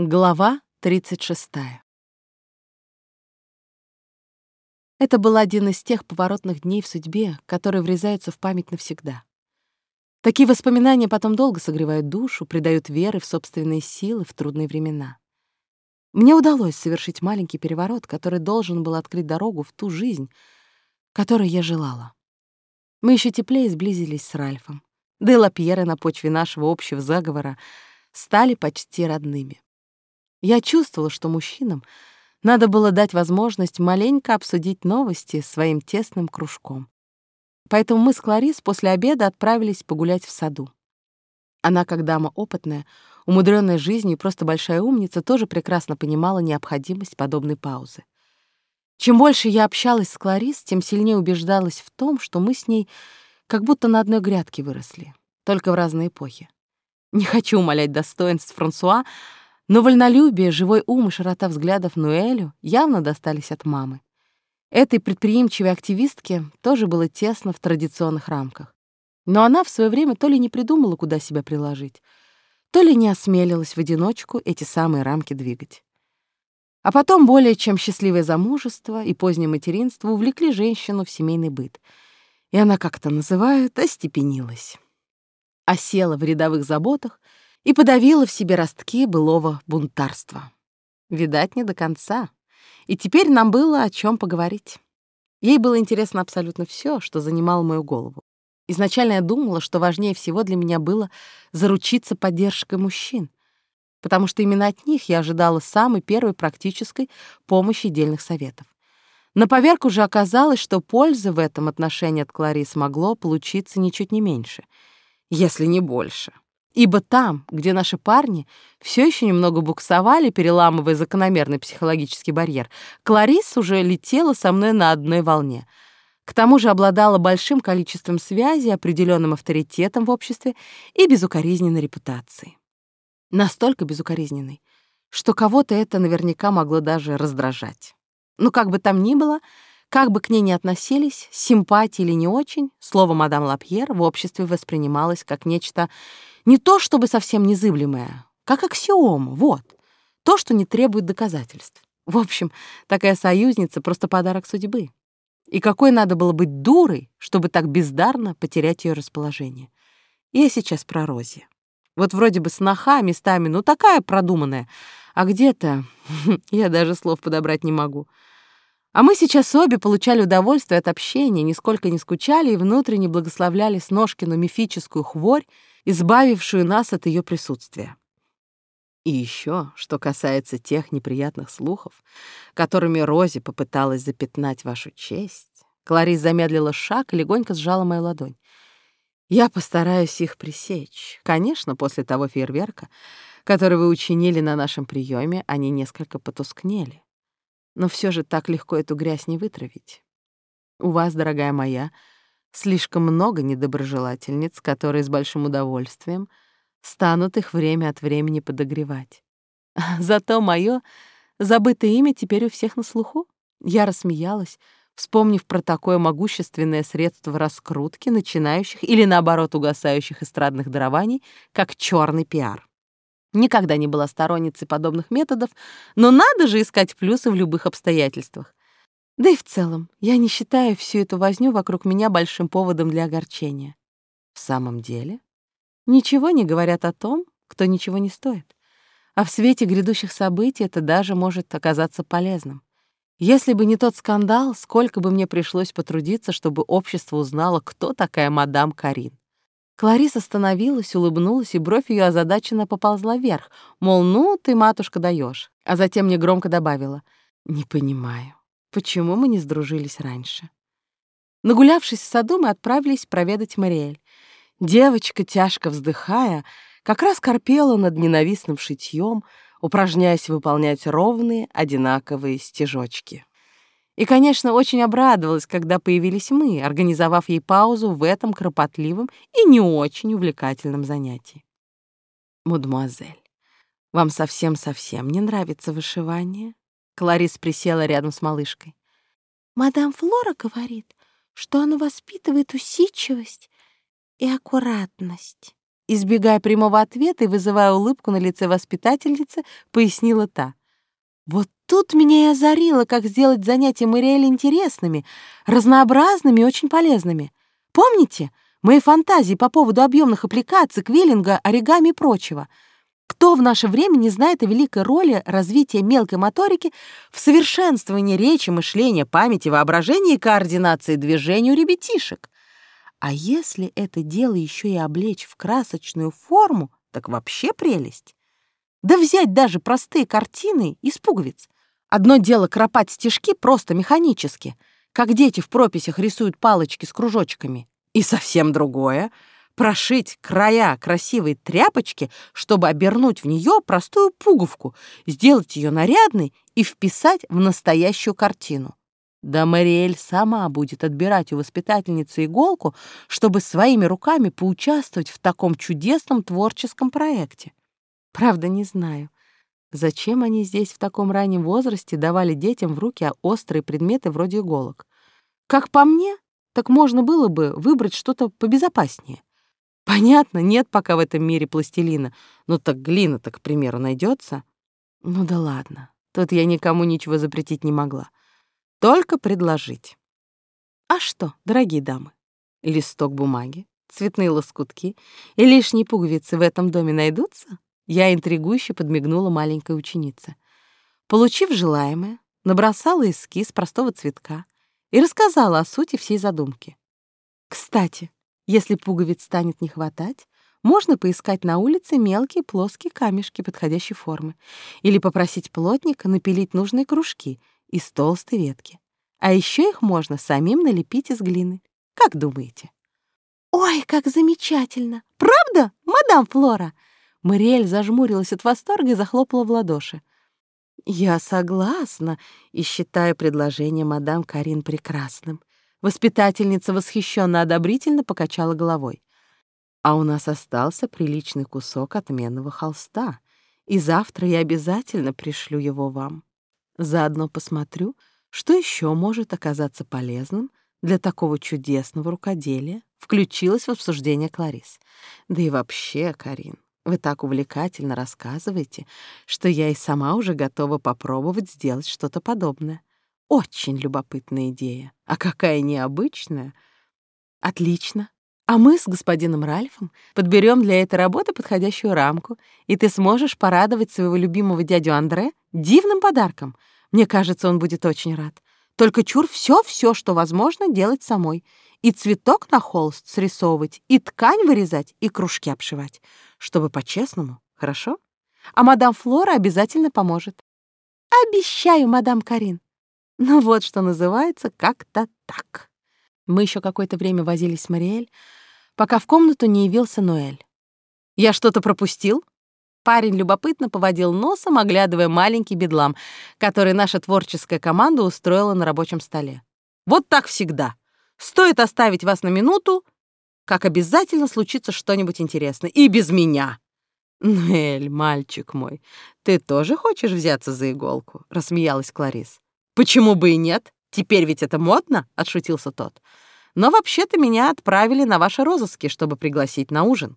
Глава 36. Это был один из тех поворотных дней в судьбе, которые врезаются в память навсегда. Такие воспоминания потом долго согревают душу, придают веры в собственные силы в трудные времена. Мне удалось совершить маленький переворот, который должен был открыть дорогу в ту жизнь, которой я желала. Мы еще теплее сблизились с Ральфом. Да и Лапьеры на почве нашего общего заговора стали почти родными. Я чувствовала, что мужчинам надо было дать возможность маленько обсудить новости своим тесным кружком. Поэтому мы с Кларис после обеда отправились погулять в саду. Она, как дама опытная, умудренная жизнью и просто большая умница, тоже прекрасно понимала необходимость подобной паузы. Чем больше я общалась с Кларис, тем сильнее убеждалась в том, что мы с ней как будто на одной грядке выросли, только в разные эпохи. Не хочу умалять достоинств Франсуа, но вольнолюбие, живой ум и широта взглядов Нуэлю явно достались от мамы. Этой предприимчивой активистке тоже было тесно в традиционных рамках. Но она в свое время то ли не придумала, куда себя приложить, то ли не осмелилась в одиночку эти самые рамки двигать. А потом более чем счастливое замужество и позднее материнство увлекли женщину в семейный быт. И она, как это называют, остепенилась. Осела в рядовых заботах — и подавила в себе ростки былого бунтарства. Видать, не до конца. И теперь нам было о чем поговорить. Ей было интересно абсолютно все, что занимало мою голову. Изначально я думала, что важнее всего для меня было заручиться поддержкой мужчин, потому что именно от них я ожидала самой первой практической помощи дельных советов. На поверку же оказалось, что пользы в этом отношении от Кларис могло получиться ничуть не меньше, если не больше. Ибо там, где наши парни все еще немного буксовали, переламывая закономерный психологический барьер, Кларис уже летела со мной на одной волне. К тому же обладала большим количеством связей, определенным авторитетом в обществе и безукоризненной репутацией. Настолько безукоризненной, что кого-то это наверняка могло даже раздражать. Ну, как бы там ни было, как бы к ней ни относились, симпатии или не очень, слово «мадам Лапьер» в обществе воспринималось как нечто не то чтобы совсем незыблемое, как аксиома, вот. То, что не требует доказательств. В общем, такая союзница — просто подарок судьбы. И какой надо было быть дурой, чтобы так бездарно потерять ее расположение. Я сейчас про Рози. Вот вроде бы сноха местами, ну такая продуманная, а где-то я даже слов подобрать не могу. А мы сейчас обе получали удовольствие от общения, нисколько не скучали и внутренне благословляли Сножкину мифическую хворь, избавившую нас от ее присутствия. И еще, что касается тех неприятных слухов, которыми Рози попыталась запятнать вашу честь, Кларис замедлила шаг и легонько сжала мою ладонь. Я постараюсь их пресечь. Конечно, после того фейерверка, который вы учинили на нашем приеме, они несколько потускнели. Но все же так легко эту грязь не вытравить. У вас, дорогая моя, — Слишком много недоброжелательниц, которые с большим удовольствием станут их время от времени подогревать. Зато мое забытое имя теперь у всех на слуху. Я рассмеялась, вспомнив про такое могущественное средство раскрутки начинающих или, наоборот, угасающих эстрадных дарований, как черный пиар. Никогда не была сторонницей подобных методов, но надо же искать плюсы в любых обстоятельствах. Да и в целом, я не считаю всю эту возню вокруг меня большим поводом для огорчения. В самом деле, ничего не говорят о том, кто ничего не стоит. А в свете грядущих событий это даже может оказаться полезным. Если бы не тот скандал, сколько бы мне пришлось потрудиться, чтобы общество узнало, кто такая мадам Карин. Клариса остановилась, улыбнулась, и бровь ее озадаченно поползла вверх, мол, ну, ты, матушка, даешь. А затем мне громко добавила, «Не понимаю, Почему мы не сдружились раньше? Нагулявшись в саду, мы отправились проведать Мариэль. Девочка, тяжко вздыхая, как раз корпела над ненавистным шитьем, упражняясь выполнять ровные, одинаковые стежочки. И, конечно, очень обрадовалась, когда появились мы, организовав ей паузу в этом кропотливом и не очень увлекательном занятии. «Мадемуазель, вам совсем-совсем не нравится вышивание?» Кларис присела рядом с малышкой. «Мадам Флора говорит, что оно воспитывает усидчивость и аккуратность». избегая прямого ответа и вызывая улыбку на лице воспитательницы, пояснила та. Вот тут меня и озарило, как сделать занятия Мариэль интересными, разнообразными и очень полезными. Помните мои фантазии по поводу объемных аппликаций, квиллинга, оригами и прочего? Кто в наше время не знает о великой роли развития мелкой моторики в совершенствовании речи, мышления, памяти, воображения и координации движений у ребятишек? А если это дело еще и облечь в красочную форму, так вообще прелесть. Да взять даже простые картины из пуговиц. Одно дело кропать стежки просто механически, как дети в прописях рисуют палочки с кружочками, и совсем другое — прошить края красивой тряпочки, чтобы обернуть в нее простую пуговку, сделать ее нарядной и вписать в настоящую картину. Да Мариэль сама будет отбирать у воспитательницы иголку, чтобы своими руками поучаствовать в таком чудесном творческом проекте. Правда, не знаю, зачем они здесь в таком раннем возрасте давали детям в руки острые предметы вроде иголок. Как по мне, так можно было бы выбрать что-то побезопаснее. Понятно, нет пока в этом мире пластилина, но так глина-то, к примеру, найдется. Ну да ладно, тут я никому ничего запретить не могла. Только предложить. А что, дорогие дамы, листок бумаги, цветные лоскутки и лишние пуговицы в этом доме найдутся? Я интригующе подмигнула маленькой ученице. Получив желаемое, набросала эскиз простого цветка и рассказала о сути всей задумки. Кстати, если пуговиц станет не хватать, можно поискать на улице мелкие плоские камешки подходящей формы или попросить плотника напилить нужные кружки — из толстой ветки. А еще их можно самим налепить из глины. Как думаете? «Ой, как замечательно! Правда, мадам Флора?» Мариэль зажмурилась от восторга и захлопала в ладоши. «Я согласна и считаю предложение мадам Карин прекрасным». Воспитательница восхищенно одобрительно покачала головой. «А у нас остался приличный кусок отменного холста, и завтра я обязательно пришлю его вам». Заодно посмотрю, что еще может оказаться полезным для такого чудесного рукоделия, включилась в обсуждение Кларис. Да и вообще, Карин, вы так увлекательно рассказываете, что я и сама уже готова попробовать сделать что-то подобное. Очень любопытная идея. А какая необычная. Отлично. А мы с господином Ральфом подберем для этой работы подходящую рамку, и ты сможешь порадовать своего любимого дядю Андре дивным подарком. Мне кажется, он будет очень рад. Только чур все-все, что возможно, делать самой. И цветок на холст срисовывать, и ткань вырезать, и кружки обшивать. Чтобы по-честному, хорошо? А мадам Флора обязательно поможет. Обещаю, мадам Карин. Ну вот, что называется, как-то так. Мы еще какое-то время возились с Мариэль, пока в комнату не явился Ноэль. «Я что-то пропустил?» Парень любопытно поводил носом, оглядывая маленький бедлам, который наша творческая команда устроила на рабочем столе. «Вот так всегда. Стоит оставить вас на минуту, как обязательно случится что-нибудь интересное. И без меня!» «Ноэль, мальчик мой, ты тоже хочешь взяться за иголку?» — рассмеялась Кларис. «Почему бы и нет? Теперь ведь это модно?» — отшутился тот. Но вообще-то меня отправили на ваши розыски, чтобы пригласить на ужин».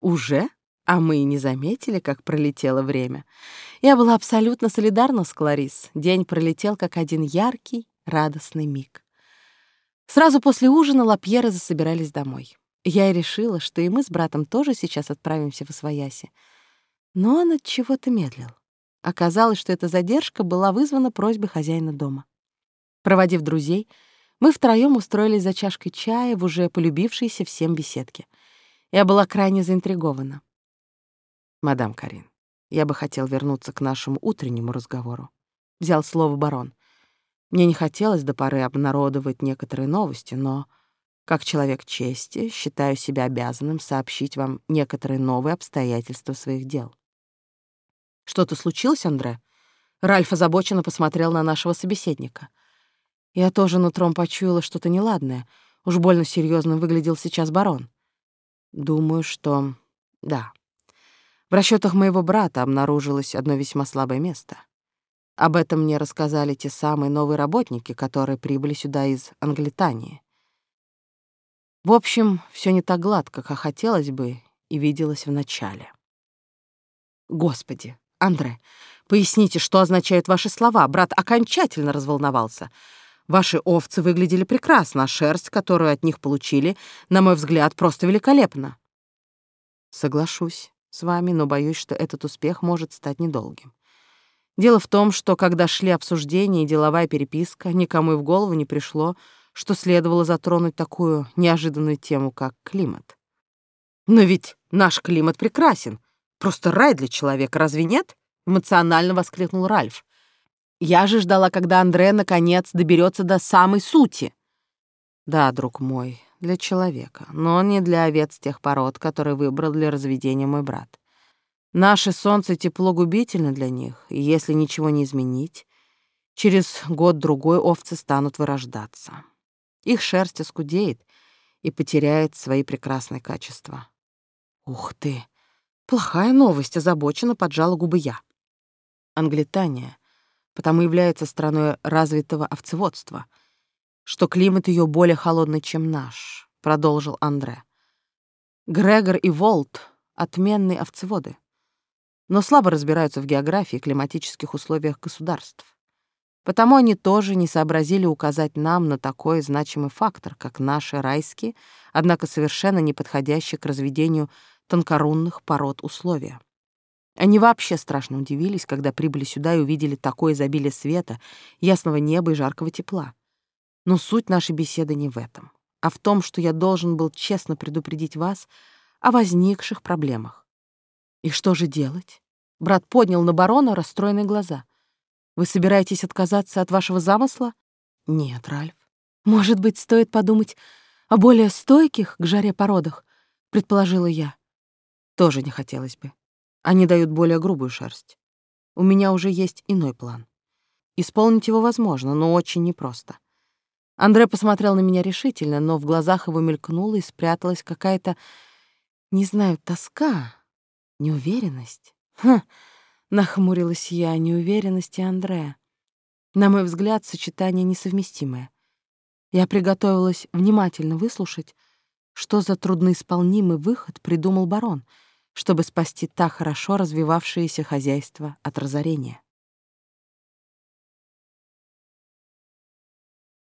«Уже?» А мы и не заметили, как пролетело время. Я была абсолютно солидарна с Кларис. День пролетел как один яркий, радостный миг. Сразу после ужина Лапьеры засобирались домой. Я решила, что и мы с братом тоже сейчас отправимся в Освояси. Но он от чего-то медлил. Оказалось, что эта задержка была вызвана просьбой хозяина дома. Проводив друзей, мы втроем устроились за чашкой чая в уже полюбившейся всем беседке. Я была крайне заинтригована. «Мадам Карин, я бы хотел вернуться к нашему утреннему разговору», — взял слово барон. «Мне не хотелось до поры обнародовать некоторые новости, но, как человек чести, считаю себя обязанным сообщить вам некоторые новые обстоятельства своих дел». «Что-то случилось, Андре?» Ральф озабоченно посмотрел на нашего собеседника — я тоже нутром почуяла что-то неладное. Уж больно серьезным выглядел сейчас барон. Думаю, что... да. В расчетах моего брата обнаружилось одно весьма слабое место. Об этом мне рассказали те самые новые работники, которые прибыли сюда из Англитании. В общем, все не так гладко, как хотелось бы, и виделось в начале. Господи, Андре, поясните, что означают ваши слова. Брат окончательно разволновался. Ваши овцы выглядели прекрасно, а шерсть, которую от них получили, на мой взгляд, просто великолепна. Соглашусь с вами, но боюсь, что этот успех может стать недолгим. Дело в том, что когда шли обсуждения и деловая переписка, никому и в голову не пришло, что следовало затронуть такую неожиданную тему, как климат. Но ведь наш климат прекрасен. Просто рай для человека, разве нет? Эмоционально воскликнул Ральф. Я же ждала, когда Андре наконец доберется до самой сути. Да, друг мой, для человека, но не для овец тех пород, которые выбрал для разведения мой брат. Наше солнце тепло губительно для них, и если ничего не изменить, через год-другой овцы станут вырождаться. Их шерсть оскудеет и потеряет свои прекрасные качества. Ух ты! Плохая новость, озабоченно поджала губы я. Англитания потому является страной развитого овцеводства, что климат ее более холодный, чем наш, продолжил Андре. Грегор и Волт — отменные овцеводы, но слабо разбираются в географии и климатических условиях государств. Потому они тоже не сообразили указать нам на такой значимый фактор, как наши райские, однако совершенно не подходящие к разведению тонкорунных пород условия. Они вообще страшно удивились, когда прибыли сюда и увидели такое изобилие света, ясного неба и жаркого тепла. Но суть нашей беседы не в этом, а в том, что я должен был честно предупредить вас о возникших проблемах. И что же делать? Брат поднял на барона расстроенные глаза. Вы собираетесь отказаться от вашего замысла? Нет, Ральф. Может быть, стоит подумать о более стойких к жаре породах, предположила я. Тоже не хотелось бы. Они дают более грубую шерсть. У меня уже есть иной план. Исполнить его возможно, но очень непросто. Андре посмотрел на меня решительно, но в глазах его мелькнула и спряталась какая-то, не знаю, тоска, неуверенность. Хм, Нахмурилась я, неуверенности Андрея. На мой взгляд, сочетание несовместимое. Я приготовилась внимательно выслушать, что за трудноисполнимый выход придумал барон, чтобы спасти так хорошо развивавшееся хозяйство от разорения.